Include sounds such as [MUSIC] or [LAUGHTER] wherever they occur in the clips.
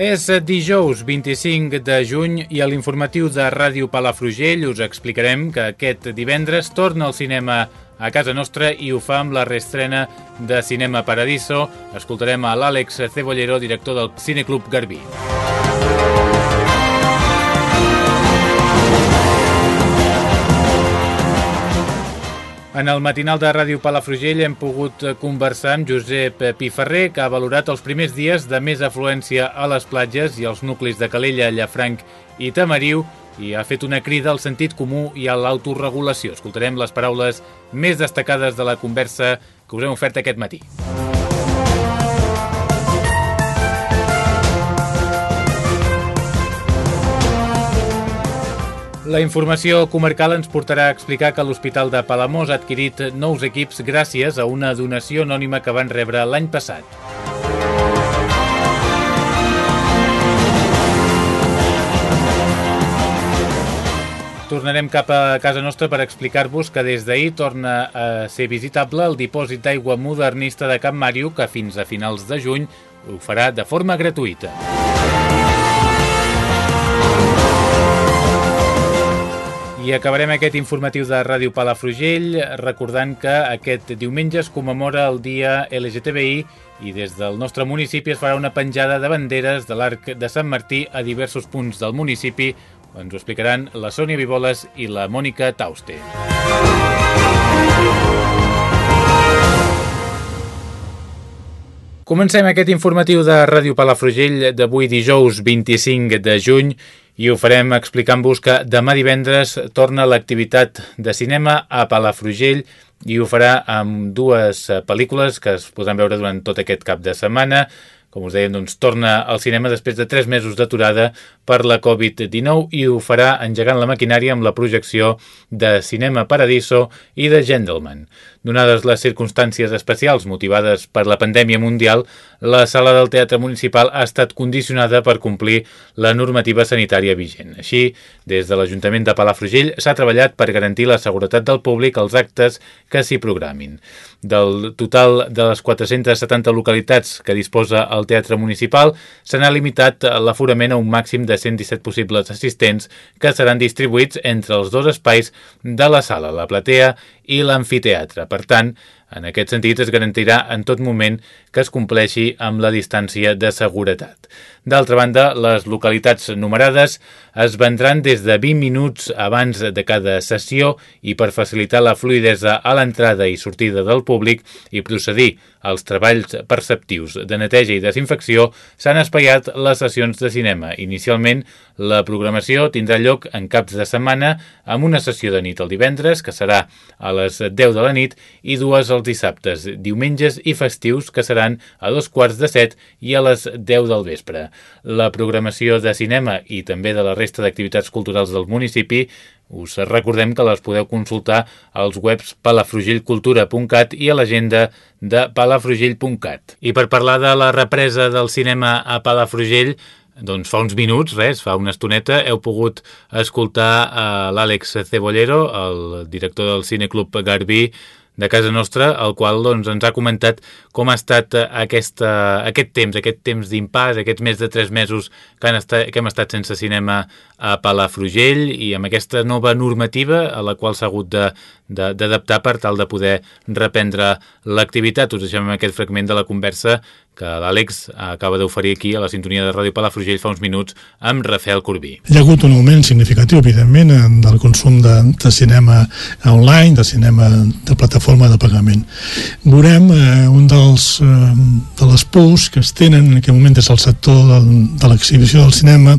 És dijous 25 de juny i a l'informatiu de Ràdio Palafrugell us explicarem que aquest divendres torna al cinema a casa nostra i ho fa amb la reestrena de Cinema Paradiso. Escoltarem a l'Àlex Cebollero, director del Cineclub Garbí. En el matinal de Ràdio Palafrugell hem pogut conversar amb Josep Piferrer, que ha valorat els primers dies de més afluència a les platges i als nuclis de Calella, Llafranc i Tamariu i ha fet una crida al sentit comú i a l'autoregulació. Escoltarem les paraules més destacades de la conversa que us hem ofert aquest matí. La informació comarcal ens portarà a explicar que l'Hospital de Palamós ha adquirit nous equips gràcies a una donació anònima que van rebre l'any passat. Tornarem cap a casa nostra per explicar-vos que des d'ahir torna a ser visitable el dipòsit d'aigua modernista de Camp Màrio, que fins a finals de juny ho farà de forma gratuïta. I acabarem aquest informatiu de Ràdio Palafrugell recordant que aquest diumenge es commemora el dia LGTBI i des del nostre municipi es farà una penjada de banderes de l'Arc de Sant Martí a diversos punts del municipi ens ho explicaran la Sònia Vivoles i la Mònica Tauste. Comencem aquest informatiu de Ràdio Palafrugell d'avui dijous 25 de juny i ho farem explicant-vos que demà divendres torna l'activitat de cinema a Palafrugell i ho farà amb dues pel·lícules que es podran veure durant tot aquest cap de setmana com us dèiem, doncs, torna al cinema després de 3 mesos d'aturada per la Covid-19 i ho farà engegant la maquinària amb la projecció de Cinema Paradiso i de Gentleman. Donades les circumstàncies especials motivades per la pandèmia mundial, la sala del Teatre Municipal ha estat condicionada per complir la normativa sanitària vigent. Així, des de l'Ajuntament de Palafrugell s'ha treballat per garantir la seguretat del públic als actes que s'hi programin. Del total de les 470 localitats que disposa el Teatre Municipal, se n'ha limitat l'aforament a un màxim de 117 possibles assistents que seran distribuïts entre els dos espais de la sala, la platea i l'amfiteatre. Per tant, en aquest sentit, es garantirà en tot moment que es compleixi amb la distància de seguretat. D'altra banda, les localitats numerades es vendran des de 20 minuts abans de cada sessió i per facilitar la fluidesa a l'entrada i sortida del públic i procedir als treballs perceptius de neteja i desinfecció s'han espaiat les sessions de cinema. Inicialment, la programació tindrà lloc en caps de setmana amb una sessió de nit el divendres, que serà a les 10 de la nit, i dues els dissabtes, diumenges i festius, que seran a dos quarts de set i a les 10 del vespre. La programació de cinema i també de la resta d'activitats culturals del municipi us recordem que les podeu consultar als webs palafrugellcultura.cat i a l'agenda de palafrugell.cat. I per parlar de la represa del cinema a Palafrugell, doncs fa uns minuts, res, fa una estoneta, heu pogut escoltar a l'Àlex Cebollero, el director del Cineclub Garbí, de casa nostra, el qual doncs, ens ha comentat com ha estat eh, aquesta, aquest temps, aquest temps d'impàs, aquests més de tres mesos que, han estat, que hem estat sense cinema a Palafrugell i amb aquesta nova normativa a la qual s'ha hagut d'adaptar per tal de poder reprendre l'activitat. Us deixem aquest fragment de la conversa que l'Àlex acaba d'oferir aquí a la sintonia de Ràdio Palafrugell fa uns minuts amb Rafael Corbí. Hi ha hagut un augment significatiu, evidentment, del consum de, de cinema online, de cinema de plataforma de pagament. Veurem eh, un dels, eh, de les pous que es tenen en aquest moment des del sector del, de l'exhibició del cinema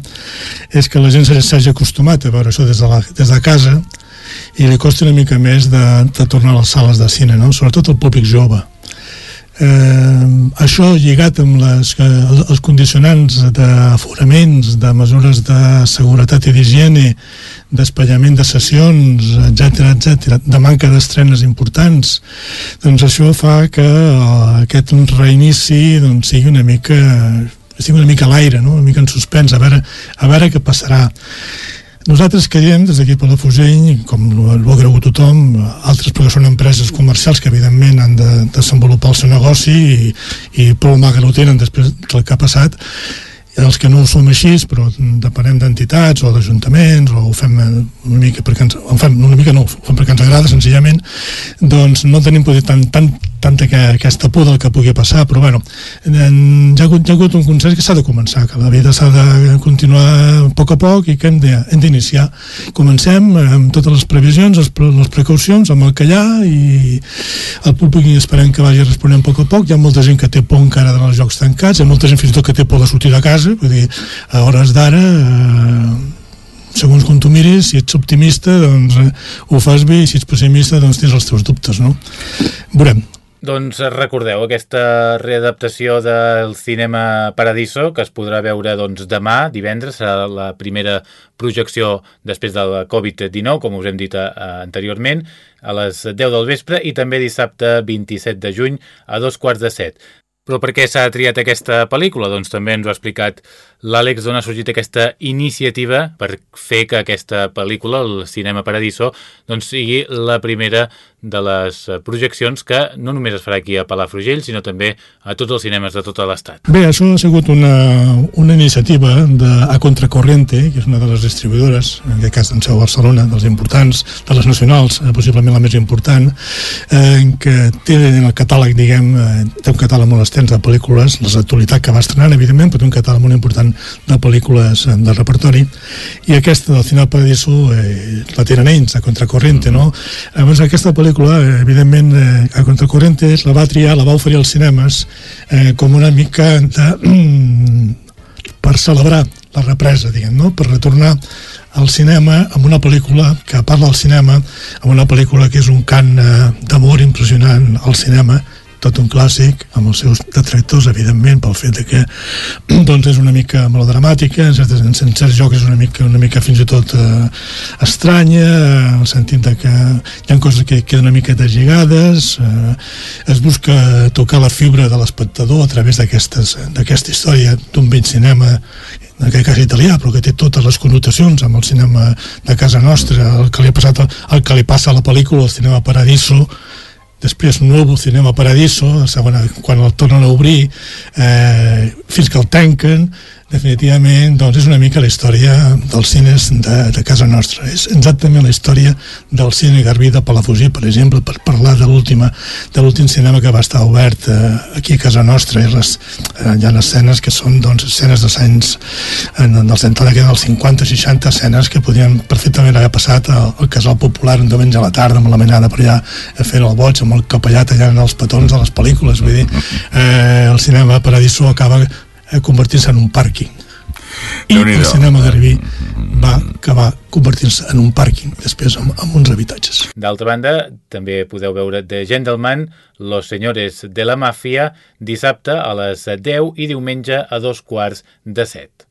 és que la gent s'hagi acostumat a veure això des de, la, des de casa i li costa una mica més de, de tornar a les sales de cine, no? sobretot el públic jove. Eh, això lligat amb les, els condicionants d'aforaments, de mesures de seguretat i d'higiene, d'espallament de sessions, etc etc, de manca d'estrenes importants, doncs això fa que uh, aquest reinici doncs, sigui una mica sigui una mica a l'aire, no? una mica en suspens, a veure, a veure què passarà. Nosaltres creiem, des d'aquí per la com ho ha cregut tothom, altres perquè són empreses comercials que evidentment han de desenvolupar el seu negoci i, i prou mal que no tenen després del que ha passat, els que no ho som així, però depenem d'entitats o d'ajuntaments o ho fem una mica perquè ens, fem una mica no, ho fem perquè ens agrada senzillament, doncs no tenim poder tant, tant, tanta que, aquesta por del que pugui passar, però bueno, en, ja, ha hagut, ja ha hagut un consens que s'ha de començar, que la vida s'ha de continuar a poc a poc i que hem d'iniciar. Comencem amb totes les previsions, les, les precaucions, amb el que hi ha i el públic esperem que vagi responent a poc a poc. Hi ha molta gent que té por encara dels jocs tancats, hi ha molta gent fins i tot que té por de sortir de casa, vull dir, a hores d'ara eh, segons com tu miris, si ets optimista doncs eh, ho fas bé i si ets pessimista doncs tens els teus dubtes no? veurem doncs recordeu aquesta readaptació del cinema Paradiso que es podrà veure doncs, demà, divendres, serà la primera projecció després de la Covid-19, com us hem dit a, anteriorment, a les 10 del vespre i també dissabte 27 de juny a dos quarts de set. Però per què s'ha triat aquesta pel·lícula? Doncs també ens ho ha explicat l'Àlex d'on ha sorgit aquesta iniciativa per fer que aquesta pel·lícula, el Cinema Paradiso, doncs sigui la primera de les projeccions que no només es farà aquí a Palafrugell, sinó també a tots els cinemes de tot l'estat. Bé, això ha sigut una, una iniciativa de, a Contracorrente, que és una de les distribuïdores, en aquest cas en seu Barcelona, dels importants, de les nacionals, eh, possiblement la més important, eh, que té en el catàleg, diguem, eh, té un catàleg molt extens de pel·lícules, les actualitat que va estrenant, evidentment, però té un catàleg molt important de pel·lícules eh, de repertori, i aquesta del Cine Paradiso eh, la tenen ells, a Contracorrente, no? Llavors, aquesta pel·lícula pel·lícula, eh, evidentment, eh, a Contracorrentes la va triar, la va oferir als cinemes eh, com una mica de, [CLEARS THROAT] per celebrar la represa, diguem, no? per retornar al cinema amb una pel·lícula que parla del cinema, amb una pel·lícula que és un cant eh, d'amor impressionant al cinema, tot un clàssic, amb els seus detractors, evidentment, pel fet de que [CLEARS THROAT] doncs és una mica melodramàtica, en certs, en certs jocs és una mica, una mica fins i tot eh, estranya, en el sentit de que hi ha coses que queden una mica deslligades, eh, es busca tocar la fibra de l'espectador a través d'aquesta història d'un vell cinema en aquest cas italià, però que té totes les connotacions amb el cinema de casa nostra, el que li ha passat, el que li passa a la pel·lícula, el cinema Paradiso, després Nuevo Cinema Paradiso, segona, quan el tornen a obrir, eh, fins que el tanquen, definitivament doncs és una mica la història dels cines de, de casa nostra. És exactament la història del cine Garbí de Palafrugell, per exemple per parlar de l'última de l'últim cinema que va estar obert eh, aquí a casa nostra. I les, eh, hi ha escenes que són doncs, escenes de anys en, en el centre que dels 50-60 escenes que podien perfectament haver passat al, al casal popular un diumenge a la tarda amb la menada per allà a fer el boig amb el capellà tallant els petons de les pel·lícules. Vull dir, eh, el cinema Paradiso acaba a convertir-se en un pàrquing i el cinema Garbí va acabar convertint-se en un pàrquing després amb, amb uns habitatges. D'altra banda, també podeu veure The Gentleman, Los Señores de la Màfia, dissabte a les 10 i diumenge a dos quarts de set.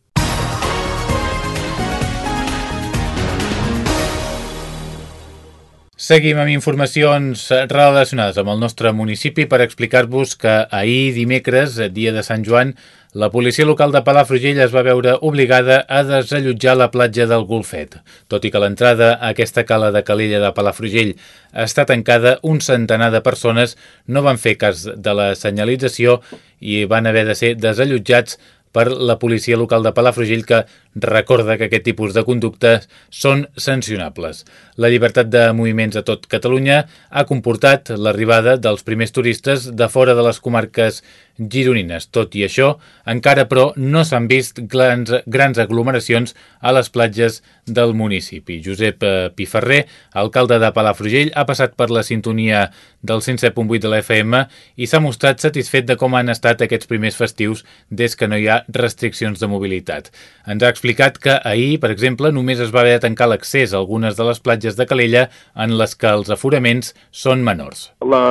Seguim amb informacions relacionades amb el nostre municipi per explicar-vos que ahir dimecres, dia de Sant Joan, la policia local de Palafrugell es va veure obligada a desallotjar la platja del Golfet. Tot i que l'entrada a aquesta cala de Calella de Palafrugell està tancada, un centenar de persones no van fer cas de la senyalització i van haver de ser desallotjats per la policia local de Palafrugell que recorda que aquest tipus de conductes són sancionables. La llibertat de moviments a tot Catalunya ha comportat l'arribada dels primers turistes de fora de les comarques gironines. Tot i això, encara però no s'han vist grans, grans aglomeracions a les platges del municipi. Josep eh, Piferrer, alcalde de Palafrugell, ha passat per la sintonia del 107.8 de la FM i s'ha mostrat satisfet de com han estat aquests primers festius des que no hi ha restriccions de mobilitat. Ens ha explicat que ahir, per exemple, només es va haver de tancar l'accés a algunes de les platges de Calella en les que els aforaments són menors. La,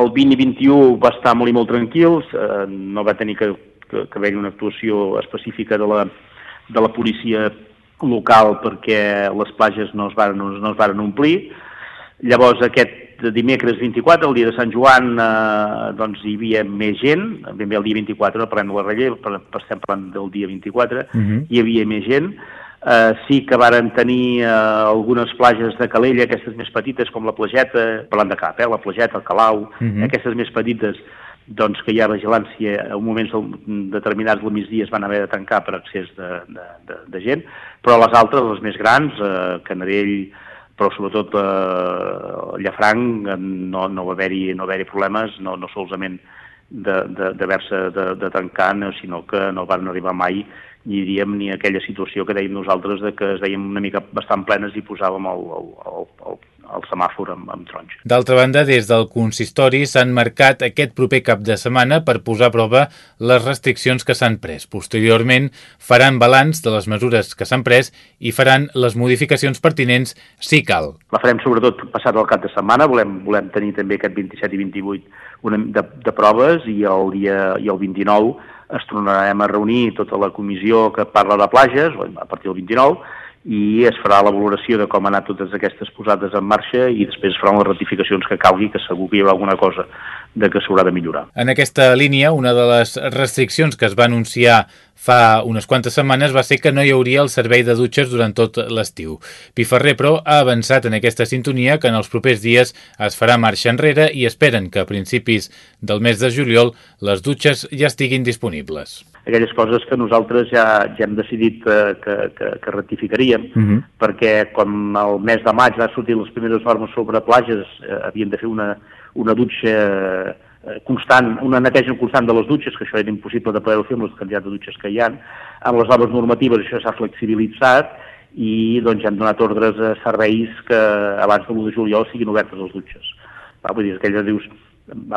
el 20 i 21 va estar molt i molt tranquils, eh, no va tenir que, que, que haver-hi una actuació específica de la, de la policia local perquè les platges no es varen, no es varen omplir. Llavors aquest dimecres 24, el dia de Sant Joan, eh, doncs hi havia més gent, ben bé el dia 24, no parlem de la relleu, estem parlant del dia 24, uh -huh. hi havia més gent, eh, sí que varen tenir eh, algunes plages de Calella, aquestes més petites, com la plageta, parlant de cap, eh, la plageta, el Calau, uh -huh. aquestes més petites, doncs que hi ha vigilància, en moments determinats del migdia es van haver de tancar per accés de, de, de, de gent, però les altres, les més grans, eh, Canarell, però sobretot eh, Llafranc no, no va haver-hi no haver problemes, no, no solament d'haver-se de, de, de, de tancar, sinó que no van arribar mai ni diríem ni aquella situació que dèiem nosaltres de que es veiem una mica bastant plenes i posàvem el, el, el, el, el semàfor amb, amb taronja. D'altra banda, des del consistori s'han marcat aquest proper cap de setmana per posar a prova les restriccions que s'han pres. Posteriorment faran balanç de les mesures que s'han pres i faran les modificacions pertinents si cal. La farem sobretot passat el cap de setmana, volem, volem tenir també aquest 27 i 28 una, de, de proves i el dia i el 29 es tornarem a reunir tota la comissió que parla de plages, a partir del 29, i es farà la valoració de com han anat totes aquestes posades en marxa i després es faran les ratificacions que calgui, que segur que hi haurà alguna cosa de que s'haurà de millorar. En aquesta línia, una de les restriccions que es va anunciar fa unes quantes setmanes va ser que no hi hauria el servei de dutxes durant tot l'estiu. Piferrer, però, ha avançat en aquesta sintonia que en els propers dies es farà marxa enrere i esperen que a principis del mes de juliol les dutxes ja estiguin disponibles. Aquelles coses que nosaltres ja, ja hem decidit que, que, que, que rectificaríem, uh mhm. -huh. perquè com el mes de maig va sortir les primeres normes sobre plages, eh, havien de fer una, una dutxa Eh, constant, una neteja constant de les dutxes, que això era impossible de poder-ho fer amb les quantitats de dutxes que hi ha. Amb les noves normatives això s'ha flexibilitzat i doncs hem donat ordres a serveis que abans de l'1 de juliol siguin obertes les dutxes. Va, vull dir, aquella dius,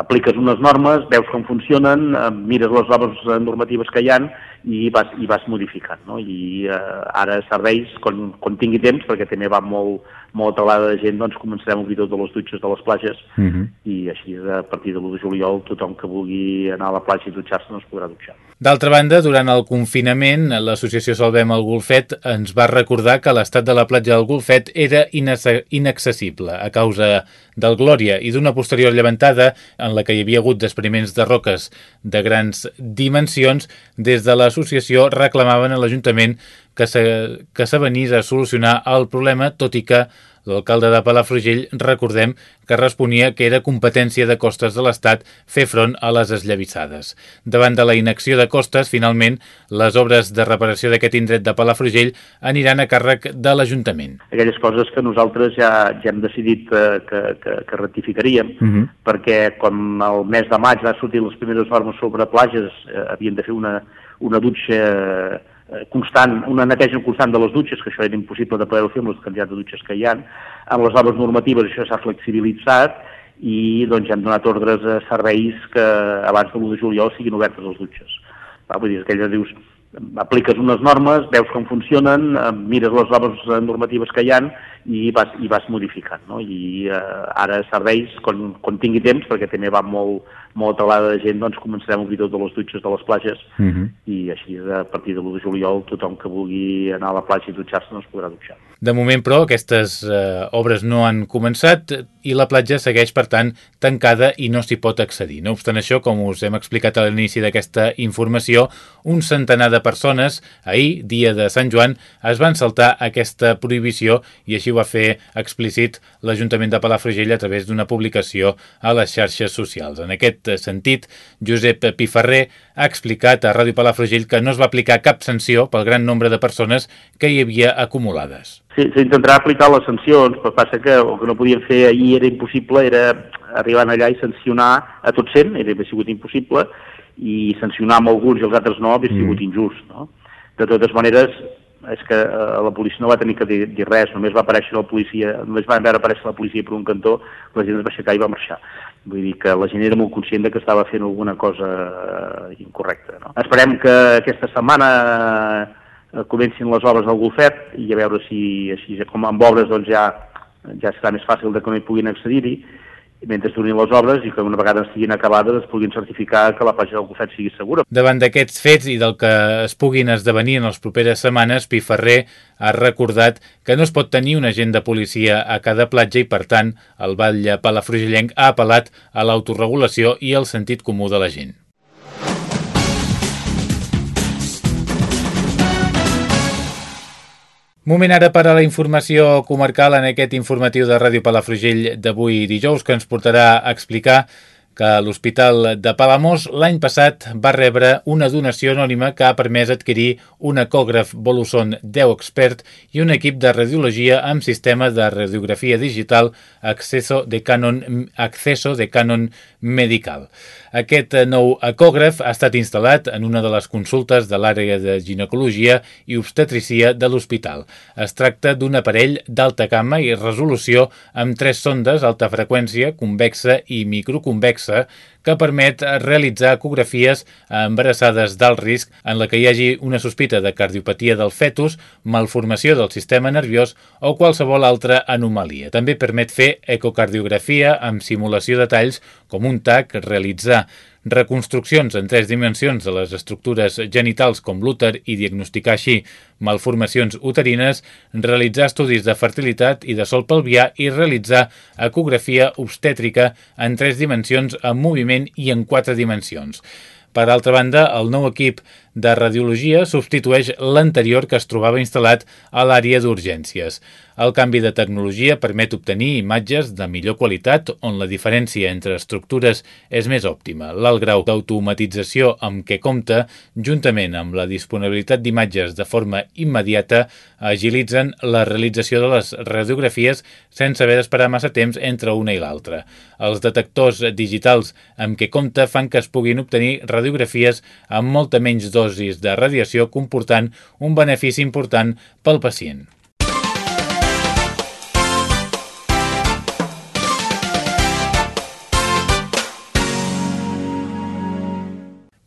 apliques unes normes, veus com funcionen, eh, mires les noves normatives que hi han i vas, i vas modificant. No? I eh, ara serveis, quan, quan tingui temps, perquè també va molt, molt atalada de gent, doncs començarem a obrir totes les dutxes de les platges uh mhm. -huh. i així a partir de l'1 de juliol tothom que vulgui anar a la platja i dutxar-se no es podrà dutxar. D'altra banda, durant el confinament, l'associació Salvem el Golfet ens va recordar que l'estat de la platja del Golfet era inaccessible a causa del Glòria i d'una posterior llevantada en la que hi havia hagut despriments de roques de grans dimensions, des de l'associació reclamaven a l'Ajuntament que s'avenís a solucionar el problema, tot i que l'alcalde de Palafrugell, recordem, que responia que era competència de costes de l'Estat fer front a les esllavissades. Davant de la inacció de costes, finalment, les obres de reparació d'aquest indret de Palafrugell aniran a càrrec de l'Ajuntament. Aquelles coses que nosaltres ja, ja hem decidit eh, que, que, que rectificaríem, uh mhm. -huh. perquè com el mes de maig va sortir les primeres normes sobre plages, eh, havien de fer una, una dutxa Eh, constant, una neteja constant de les dutxes, que això era impossible de poder-ho fer amb les quantitats de dutxes que hi ha. Amb les noves normatives això s'ha flexibilitzat i doncs hem donat ordres a serveis que abans de l'1 de juliol siguin obertes les dutxes. Va, vull dir, aquella dius, apliques unes normes, veus com funcionen, eh, mires les noves normatives que hi han i vas, i vas modificant. No? I eh, ara serveis, quan, quan tingui temps, perquè també va molt, molt atalada de gent, doncs començarem a obrir totes les dutxes de les platges uh mhm. -huh. i així a partir de l'1 de juliol tothom que vulgui anar a la platja i dutxar-se no es podrà dutxar. De moment, però, aquestes eh, obres no han començat i la platja segueix, per tant, tancada i no s'hi pot accedir. No obstant això, com us hem explicat a l'inici d'aquesta informació, un centenar de persones, ahir, dia de Sant Joan, es van saltar aquesta prohibició i així ho va fer explícit l'Ajuntament de Palafrugell a través d'una publicació a les xarxes socials. En aquest aquest sentit, Josep Piferrer ha explicat a Ràdio Palafrugell que no es va aplicar cap sanció pel gran nombre de persones que hi havia acumulades. Sí, s'intentarà aplicar les sancions, però passa que el que no podien fer ahir era impossible, era arribar allà i sancionar a tot cent, era sigut impossible, i sancionar amb alguns i els altres no hauria sigut mm. injust. No? De totes maneres, és que eh, la policia no va tenir que dir, dir res, només va aparèixer la policia, només va veure aparèixer la policia per un cantó, la gent es va aixecar i va marxar. Vull dir que la gent era molt conscient de que estava fent alguna cosa eh, incorrecta. No? Esperem que aquesta setmana eh, comencin les obres del golfet i a veure si així com amb obres doncs ja ja serà més fàcil de que no hi puguin accedir-hi mentre durin les obres i que una vegada estiguin acabades es puguin certificar que la platja del Golfet sigui segura. Davant d'aquests fets i del que es puguin esdevenir en les properes setmanes, Piferrer ha recordat que no es pot tenir un agent de policia a cada platja i, per tant, el Batlle Palafrugellenc ha apel·lat a l'autoregulació i al sentit comú de la gent. Moment ara per a la informació comarcal en aquest informatiu de Ràdio Palafrugell d'avui dijous que ens portarà a explicar que l'Hospital de Palamós l'any passat va rebre una donació anònima que ha permès adquirir un ecògraf Voluson 10 Expert i un equip de radiologia amb sistema de radiografia digital Acceso de Canon, Acceso de Canon Medical. Aquest nou ecògraf ha estat instal·lat en una de les consultes de l'àrea de ginecologia i obstetricia de l'hospital. Es tracta d'un aparell d'alta gamma i resolució amb tres sondes alta freqüència, convexa i microconvexa que permet realitzar ecografies a embarassades d'alt risc en la que hi hagi una sospita de cardiopatia del fetus, malformació del sistema nerviós o qualsevol altra anomalia. També permet fer ecocardiografia amb simulació de talls com un TAC, realitzar reconstruccions en tres dimensions de les estructures genitals com l'úter i diagnosticar així malformacions uterines, realitzar estudis de fertilitat i de sol pelvià i realitzar ecografia obstètrica en tres dimensions en moviment i en quatre dimensions. Per altra banda, el nou equip de radiologia substitueix l'anterior que es trobava instal·lat a l'àrea d'urgències. El canvi de tecnologia permet obtenir imatges de millor qualitat on la diferència entre estructures és més òptima. L'alt grau d'automatització amb què compta, juntament amb la disponibilitat d'imatges de forma immediata, agilitzen la realització de les radiografies sense haver d'esperar massa temps entre una i l'altra. Els detectors digitals amb què compta fan que es puguin obtenir radiografies amb molta menys dosis de radiació comportant un benefici important pel pacient.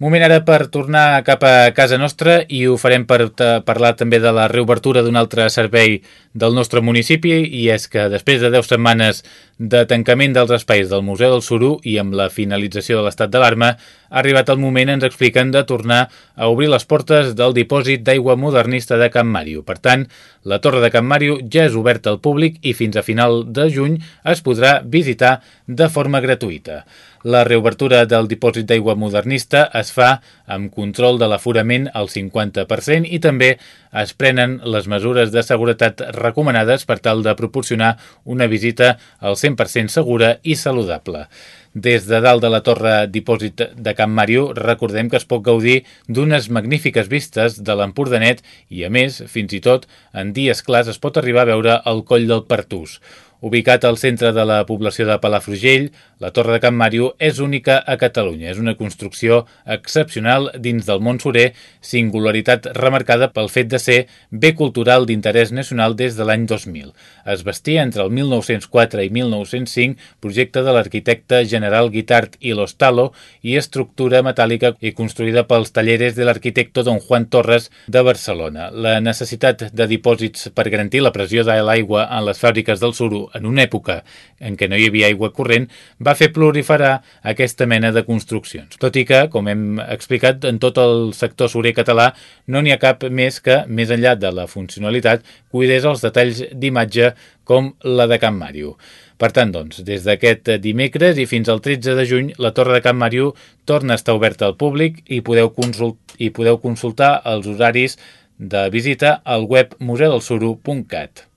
Moment ara per tornar cap a casa nostra i ho farem per parlar també de la reobertura d'un altre servei del nostre municipi i és que després de 10 setmanes de tancament dels espais del Museu del Suru i amb la finalització de l'estat d'alarma, ha arribat el moment, ens expliquen, de tornar a obrir les portes del dipòsit d'aigua modernista de Can Màrio. Per tant, la Torre de Can Màrio ja és oberta al públic i fins a final de juny es podrà visitar de forma gratuïta. La reobertura del dipòsit d'aigua modernista es fa amb control de l'aforament al 50% i també es prenen les mesures de seguretat recomanades per tal de proporcionar una visita al 100% segura i saludable. Des de dalt de la torre dipòsit de Can Màrio recordem que es pot gaudir d'unes magnífiques vistes de l'Empordanet i, a més, fins i tot, en dies clars es pot arribar a veure el coll del Pertús. Ubicat al centre de la població de Palafrugell, la Torre de Can Màrio és única a Catalunya. És una construcció excepcional dins del món surer, singularitat remarcada pel fet de ser bé cultural d'interès nacional des de l'any 2000. Es vestia entre el 1904 i 1905, projecte de l'arquitecte general Guitart i Lostalo i estructura metàl·lica i construïda pels talleres de l'arquitecte Don Juan Torres de Barcelona. La necessitat de dipòsits per garantir la pressió de l'aigua en les fàbriques del suro en una època en què no hi havia aigua corrent, va fer proliferar aquesta mena de construccions. Tot i que, com hem explicat, en tot el sector surer català no n'hi ha cap més que, més enllà de la funcionalitat, cuidés els detalls d'imatge com la de Can Màrio. Per tant, doncs, des d'aquest dimecres i fins al 13 de juny, la Torre de Can Màrio torna a estar oberta al públic i podeu, consult i podeu consultar els horaris de visita al web museudelsuru.cat.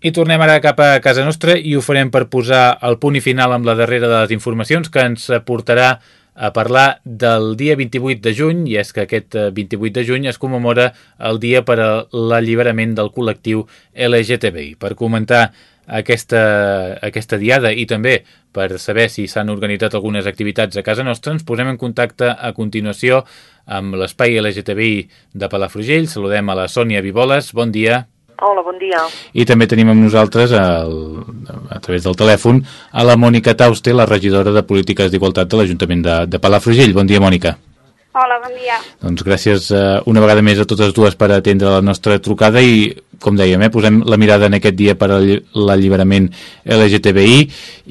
I tornem ara cap a casa nostra i ho farem per posar el punt i final amb la darrera de les informacions que ens portarà a parlar del dia 28 de juny, i és que aquest 28 de juny es commemora el dia per a l'alliberament del col·lectiu LGTBI. Per comentar aquesta, aquesta diada i també per saber si s'han organitzat algunes activitats a casa nostra, ens posem en contacte a continuació amb l'espai LGTBI de Palafrugell. Saludem a la Sònia Viboles. Bon dia. Hola, bon dia. I també tenim amb nosaltres, el, a través del telèfon, a la Mònica Tauste, la regidora de Polítiques d'Igualtat de l'Ajuntament de, de Palafrugell. Bon dia, Mònica. Hola, bon dia. Doncs gràcies uh, una vegada més a totes dues per atendre la nostra trucada i, com dèiem, eh, posem la mirada en aquest dia per a l'alliberament LGTBI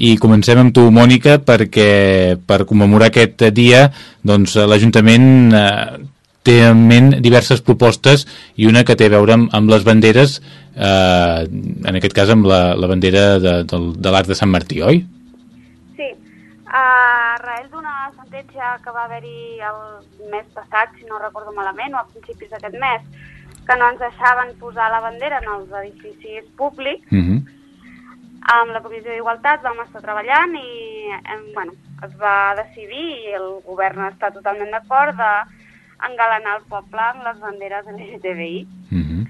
i comencem amb tu, Mònica, perquè per commemorar aquest dia doncs, l'Ajuntament uh, té en ment diverses propostes i una que té a veure amb, amb les banderes, eh, en aquest cas amb la, la bandera de, de, de l'Arc de Sant Martí, oi? a raïl d'una sentència que va haver-hi el mes passat, si no recordo malament, o a principis d'aquest mes, que no ens deixaven posar la bandera en els edificis públics, Uh -huh. amb la Comissió d'Igualtat vam estar treballant i em, bueno, es va decidir i el govern està totalment d'acord de engalanar el poble amb les banderes LGTBI. Uh -huh.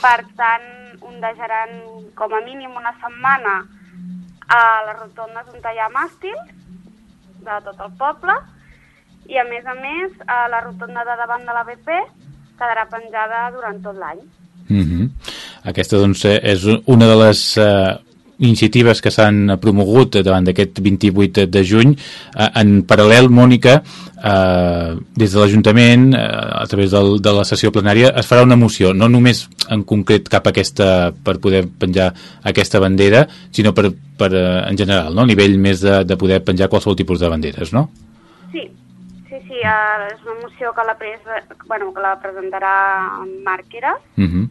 Per tant, ondejaran com a mínim una setmana a les rotondes on hi ha màstils de tot el poble i a més a més a la rotonda de davant de la BP quedarà penjada durant tot l'any. Uh -huh. Aquesta doncs, eh, és una de les eh, iniciatives que s'han promogut davant d'aquest 28 de juny. Eh, en paral·lel, Mònica, eh, des de l'Ajuntament, eh, a través del, de la sessió plenària, es farà una moció, no només en concret cap a aquesta, per poder penjar aquesta bandera, sinó per, per eh, en general, no? a nivell més de, de poder penjar qualsevol tipus de banderes, no? Sí, sí, sí, uh, és una moció que la, pres, bueno, que la presentarà en Marc Eres Uh -huh.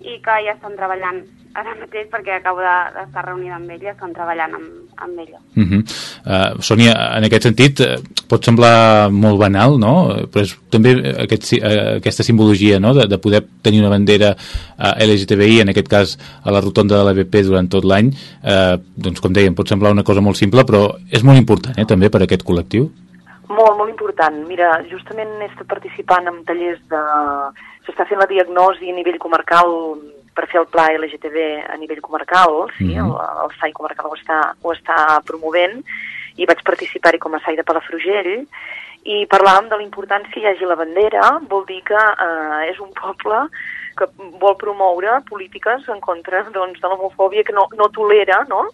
i que ja estan treballant ara mateix perquè acabo de- d'estar de, reunida amb ell i estan treballant amb, amb ella. Uh -huh. uh, Sònia, en aquest sentit, uh, pot semblar molt banal, no? Però és també aquest, uh, aquesta simbologia no? de, de poder tenir una bandera uh, LGTBI, en aquest cas a la rotonda de la BP durant tot l'any, uh, doncs com dèiem, pot semblar una cosa molt simple, però és molt important eh, també per a aquest col·lectiu. Molt, molt important. Mira, justament he estat participant en tallers de... S'està fent la diagnosi a nivell comarcal per fer el pla LGTB a nivell comarcal, sí, Mhm. el, el SAI comarcal ho està, ho està promovent, i vaig participar-hi com a SAI de Palafrugell, i parlàvem de la importància que hi hagi la bandera, vol dir que eh, és un poble que vol promoure polítiques en contra doncs, de l'homofòbia, que no, no tolera, no?,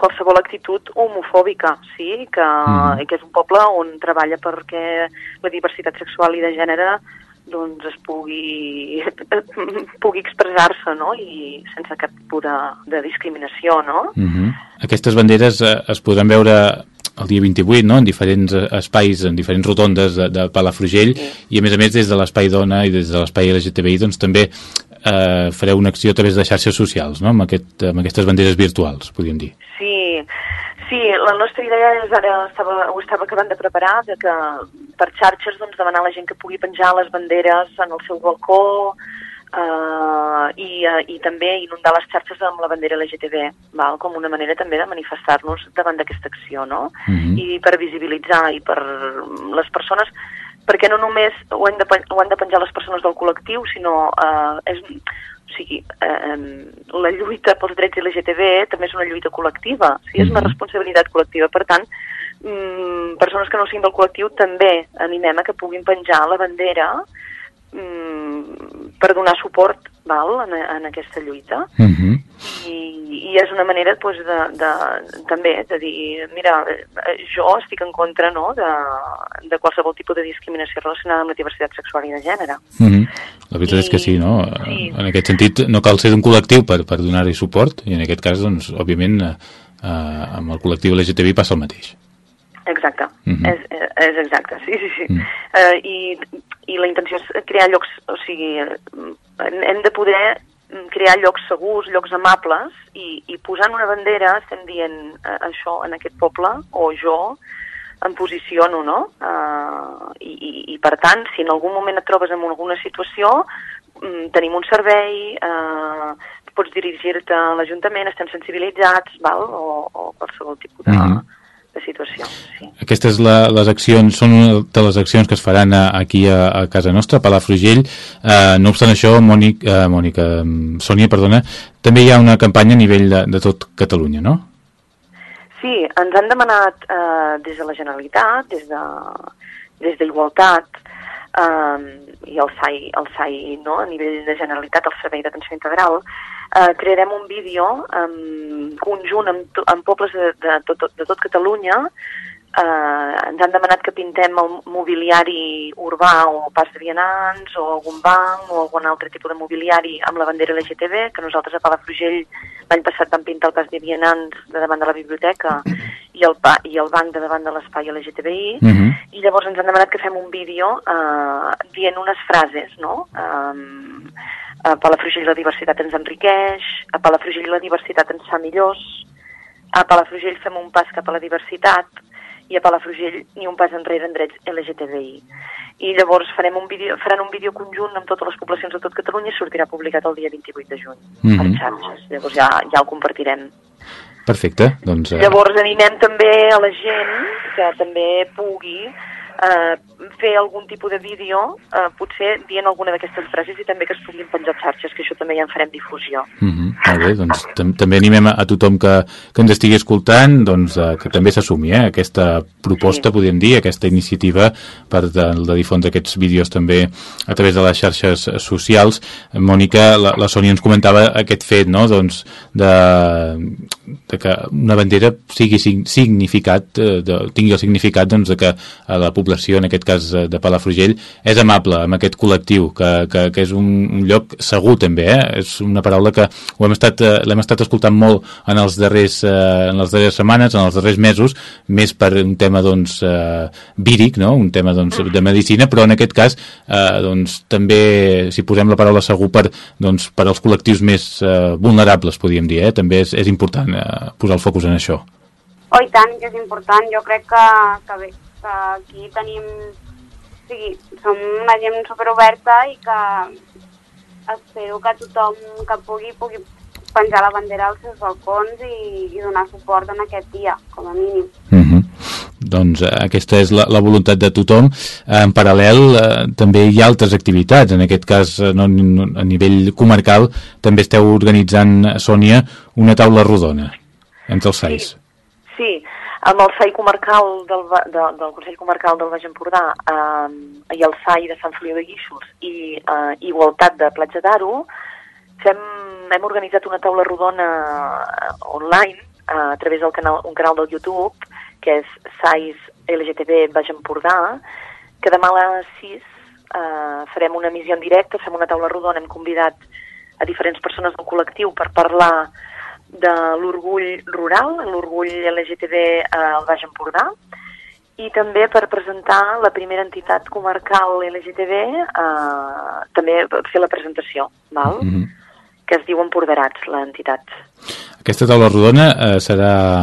qualsevol actitud homofòbica, sí, que, Mhm. mm. que és un poble on treballa perquè la diversitat sexual i de gènere doncs es pugui, [LAUGHS] pugui expressar-se, no?, i sense cap tipus de, de discriminació, no? Uh -huh. Aquestes banderes eh, es podran veure el dia 28, no?, en diferents eh, espais, en diferents rotondes de, de Palafrugell, Sí. i a més a més des de l'Espai Dona i des de l'Espai LGTBI, doncs també eh, fareu una acció a través de xarxes socials, no?, amb, aquest, amb aquestes banderes virtuals, podríem dir. Sí, sí, la nostra idea és ara, estava, ho estava acabant de preparar, de que per xarxes doncs, demanar a la gent que pugui penjar les banderes en el seu balcó eh, i, eh, i també inundar les xarxes amb la bandera LGTB, val? com una manera també de manifestar-nos davant d'aquesta acció, no? Mhm. I per visibilitzar i per les persones perquè no només ho han de, ho han de penjar les persones del col·lectiu, sinó eh, és, sigui, eh, la lluita pels drets LGTB també és una lluita col·lectiva, sí, és una Mhm. responsabilitat col·lectiva. Per tant, mm, persones que no siguin del col·lectiu també animem a que puguin penjar la bandera mm, per donar suport val, en, en aquesta lluita Uh -huh. i, i és una manera pues, de, de, també de dir, mira, eh, jo estic en contra no, de, de qualsevol tipus de discriminació relacionada amb la diversitat sexual i de gènere. Uh -huh. La veritat I- és que sí, no? sí. En aquest sentit, no cal ser d'un col·lectiu per, per donar-hi suport, i en aquest cas, doncs, òbviament, eh, eh, amb el col·lectiu LGTBI passa el mateix. Exacte, Mhm. és, és exacte, sí, sí, sí. Mm. Eh, i, I la intenció és crear llocs, o sigui, eh, hem de poder crear llocs segurs, llocs amables, i, i posant una bandera estem dient eh, això en aquest poble, o jo em posiciono, no? Uh, i, i, I per tant, si en algun moment et trobes en alguna situació, mm, tenim un servei, eh, pots dirigir-te a l'Ajuntament, estem sensibilitzats, val? O, o qualsevol tipus de, Mhm. De situació. Sí. Aquestes la, les accions són una de les accions que es faran a, aquí a, a casa nostra, a Palafrugell. Eh, no obstant això, Mònica, eh, Mònica, Sònia, perdona, també hi ha una campanya a nivell de, de tot Catalunya, no? Sí, ens han demanat eh, des de la Generalitat, des de des d'Igualtat eh, i el SAI, el SAI no? a nivell de Generalitat, el Servei d'Atenció Integral, eh, crearem un vídeo en conjunt amb, amb pobles de, de, de, tot, de tot Catalunya eh, ens han demanat que pintem el mobiliari urbà o pas de vianants o algun banc o algun altre tipus de mobiliari amb la bandera LGTB, que nosaltres a Palafrugell l'any passat vam pintar el pas de vianants de davant de la biblioteca i el, pa, i el banc de davant de l'espai LGTBI, uh -huh. i llavors ens han demanat que fem un vídeo eh, dient unes frases, no? Um, a Palafrugell la diversitat ens enriqueix, a Palafrugell la diversitat ens fa millors, a Palafrugell fem un pas cap a la diversitat, i a Palafrugell ni un pas enrere en drets LGTBI. I llavors farem un vídeo, faran un vídeo conjunt amb totes les poblacions de tot Catalunya i sortirà publicat el dia 28 de juny mm -hmm. per xarxes. Llavors ja, ja el compartirem. Perfecte. Doncs, uh... Llavors animem també a la gent que també pugui eh, fer algun tipus de vídeo, eh, potser dient alguna d'aquestes frases i també que es puguin penjar xarxes, que això també ja en farem difusió. Mm -hmm. Molt bé, doncs tam també animem a, tothom que, que ens estigui escoltant doncs, eh, que també s'assumi eh, aquesta proposta, sí. podríem dir, aquesta iniciativa per de, de difondre aquests vídeos també a través de les xarxes socials. Mònica, la, la Sònia ens comentava aquest fet, no?, doncs, de, de que una bandera sigui significat, eh, de, tingui el significat doncs, de que a la població, en aquest cas de Palafrugell, és amable amb aquest col·lectiu, que, que, que és un, un lloc segur també, eh? és una paraula que estat, eh, l'hem estat escoltant molt en els darrers, eh, en les darreres setmanes, en els darrers mesos, més per un tema doncs, eh, víric, no? un tema doncs, de medicina, però en aquest cas eh, doncs, també si posem la paraula segur per, doncs, per als col·lectius més eh, vulnerables, podríem dir, eh? també és, és important eh, posar el focus en això. Oh, tant, que és important. Jo crec que, que bé, que aquí tenim... O sigui, som una gent superoberta i que espero que tothom que pugui, pugui penjar la bandera als seus balcons i, i donar suport en aquest dia, com a mínim. Mm -hmm. Doncs eh, aquesta és la, la voluntat de tothom. En paral·lel, eh, també hi ha altres activitats. En aquest cas, eh, no, a nivell comarcal, també esteu organitzant, Sònia, una taula rodona entre els SAIs. Sí, sí amb el SAI comarcal del, de, del Consell Comarcal del Baix Empordà eh, i el SAI de Sant Feliu de Guíxols i eh, Igualtat de Platja d'Aro, fem, hem organitzat una taula rodona eh, online eh, a través del canal, un canal del YouTube, que és SAIS LGTB Baix Empordà, que demà a les 6 eh, farem una emissió en directe, fem una taula rodona, hem convidat a diferents persones del col·lectiu per parlar de l'orgull rural, l'orgull LGTB al Baix Empordà, i també per presentar la primera entitat comarcal LGTB, eh, també fer la presentació, val? Mm -hmm. que es diu Empoderats, l'entitat. Aquesta taula rodona eh, serà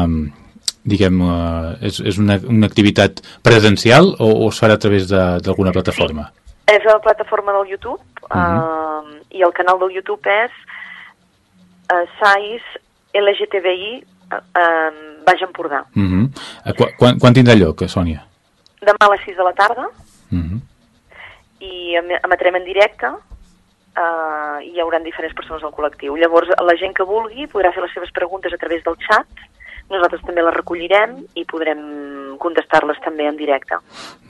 diguem, eh, és, és una, una activitat presencial o, o es farà a través d'alguna plataforma? Sí. És a la plataforma del YouTube uh -huh. eh, i el canal del YouTube és eh, SAIS LGTBI eh, Baix Empordà. Uh mhm. -huh. Qu quan, quan tindrà lloc, Sònia? Demà a les 6 de la tarda uh mhm. -huh. i emetrem en directe eh, i hi haurà diferents persones del col·lectiu. Llavors, la gent que vulgui podrà fer les seves preguntes a través del xat, nosaltres també les recollirem i podrem contestar-les també en directe.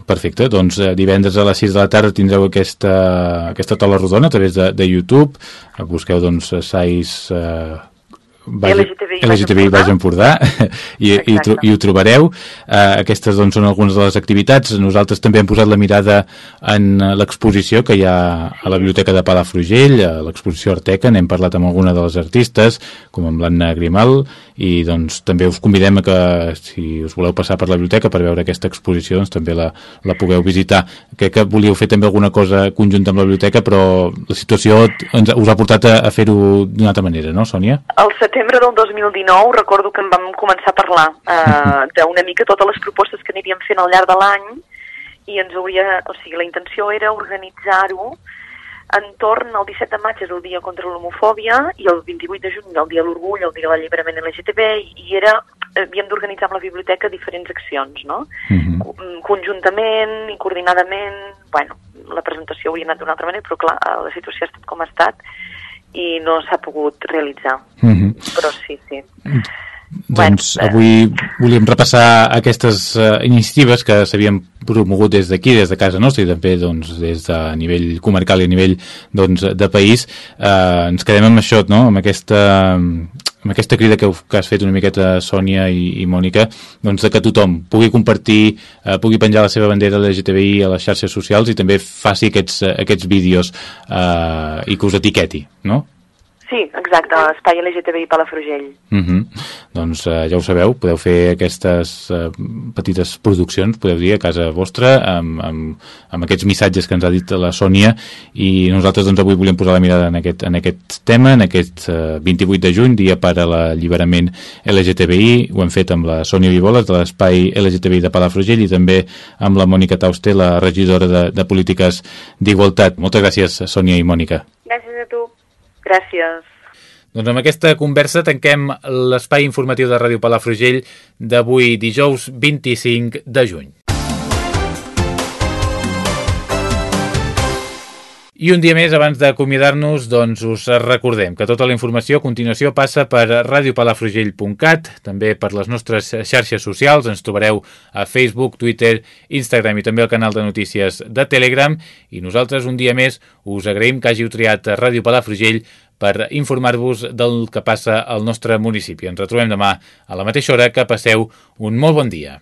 Perfecte, doncs eh, divendres a les 6 de la tarda tindreu aquesta, aquesta taula rodona a través de, de YouTube, busqueu doncs SAIS eh, Baix, LGTBI, LGTBI Baix Empordà. [LAUGHS] I, i, i ho trobareu. Uh, aquestes doncs, són algunes de les activitats. Nosaltres també hem posat la mirada en uh, l'exposició que hi ha a la Biblioteca de Palafrugell a l'exposició Arteca, n'hem parlat amb alguna de les artistes com amb l'Anna Grimal i doncs també us convidem a que si us voleu passar per la biblioteca per veure aquesta exposició doncs també la, la pugueu visitar crec que volíeu fer també alguna cosa conjunta amb la biblioteca però la situació ens, us ha portat a, a fer-ho d'una altra manera, no Sònia? El setembre del 2019 recordo que en vam començar a parlar eh, d'una mica totes les propostes que aniríem fent al llarg de l'any i ens hauria, o sigui, la intenció era organitzar-ho entorn al 17 de maig és el dia contra l'homofòbia i el 28 de juny el dia de l'orgull, el dia de l'alliberament LGTB i, i era havíem d'organitzar amb la biblioteca diferents accions, no? Uh -huh. Conjuntament i coordinadament, bueno, la presentació hauria anat d'una altra manera, però clar, la situació ha estat com ha estat i no s'ha pogut realitzar. Uh -huh. Però sí, sí. Doncs bueno, avui volíem repassar aquestes uh, iniciatives que s'havien promogut des d'aquí, des de casa nostra i també doncs, des de nivell comarcal i a nivell doncs, de país. Uh, ens quedem amb això, no? amb aquesta amb aquesta crida que, que has fet una miqueta Sònia i, i Mònica, doncs de que tothom pugui compartir, eh, pugui penjar la seva bandera LGTBI a les xarxes socials i també faci aquests, aquests vídeos eh, i que us etiqueti, no? Sí, exacte, Espai LGTBI Palafrugell. Uh mhm. -huh. Doncs uh, ja ho sabeu, podeu fer aquestes uh, petites produccions, podeu dir, a casa vostra, amb, amb, amb aquests missatges que ens ha dit la Sònia, i nosaltres doncs, avui volíem posar la mirada en aquest, en aquest tema, en aquest uh, 28 de juny, dia per a l'alliberament LGTBI, ho hem fet amb la Sònia Vivoles, de l'Espai LGTBI de Palafrugell, i també amb la Mònica Tauster, la regidora de, de Polítiques d'Igualtat. Moltes gràcies, Sònia i Mònica. Gràcies. Gràcies. Doncs amb aquesta conversa tanquem l'espai informatiu de Ràdio Palafrugell d'avui dijous 25 de juny. I un dia més, abans d'acomiadar-nos, doncs us recordem que tota la informació a continuació passa per radiopalafrugell.cat, també per les nostres xarxes socials, ens trobareu a Facebook, Twitter, Instagram i també al canal de notícies de Telegram, i nosaltres un dia més us agraïm que hàgiu triat Ràdio Palafrugell per informar-vos del que passa al nostre municipi. Ens retrobem demà a la mateixa hora, que passeu un molt bon dia.